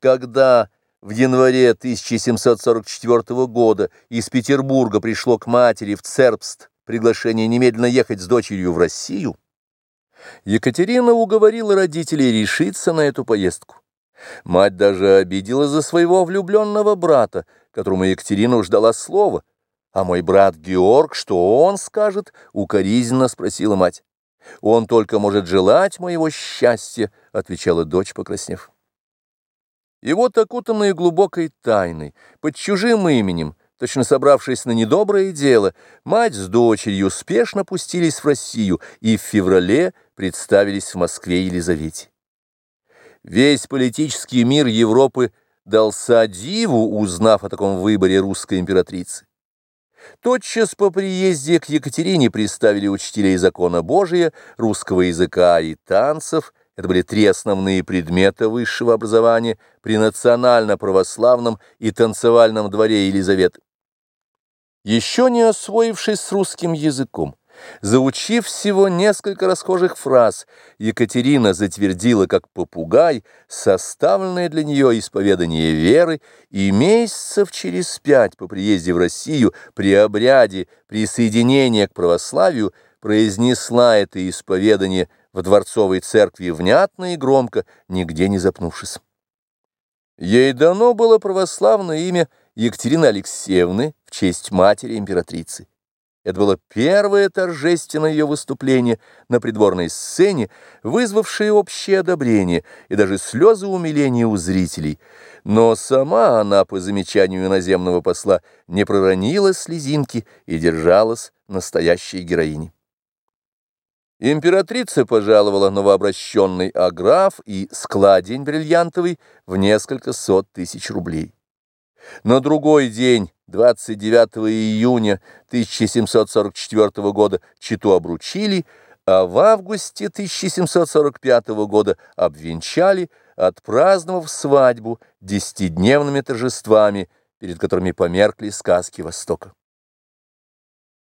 когда в январе 1744 года из Петербурга пришло к матери в Цербст приглашение немедленно ехать с дочерью в Россию, Екатерина уговорила родителей решиться на эту поездку. Мать даже обиделась за своего влюбленного брата, которому Екатерина ждала слова. А мой брат Георг, что он скажет, укоризненно спросила мать. «Он только может желать моего счастья», — отвечала дочь, покраснев. И вот окутанные глубокой тайной, под чужим именем, точно собравшись на недоброе дело, мать с дочерью спешно пустились в Россию и в феврале представились в Москве Елизавете. Весь политический мир Европы дался диву, узнав о таком выборе русской императрицы. Тотчас по приезде к Екатерине представили учителей закона Божия, русского языка и танцев, это были три основные предмета высшего образования при национально-православном и танцевальном дворе Елизаветы. Еще не освоившись с русским языком, заучив всего несколько расхожих фраз, Екатерина затвердила как попугай составленное для нее исповедание веры и месяцев через пять по приезде в Россию при обряде присоединения к православию произнесла это исповедание в Дворцовой церкви внятно и громко, нигде не запнувшись. Ей дано было православное имя Екатерины Алексеевны в честь матери императрицы. Это было первое торжественное ее выступление на придворной сцене, вызвавшее общее одобрение и даже слезы умиления у зрителей. Но сама она, по замечанию иноземного посла, не проронила слезинки и держалась настоящей героиней. Императрица пожаловала новообращенный аграф и складень бриллиантовый в несколько сот тысяч рублей. На другой день, 29 июня 1744 года, Читу обручили, а в августе 1745 года обвенчали, отпраздновав свадьбу десятидневными торжествами, перед которыми померкли сказки Востока.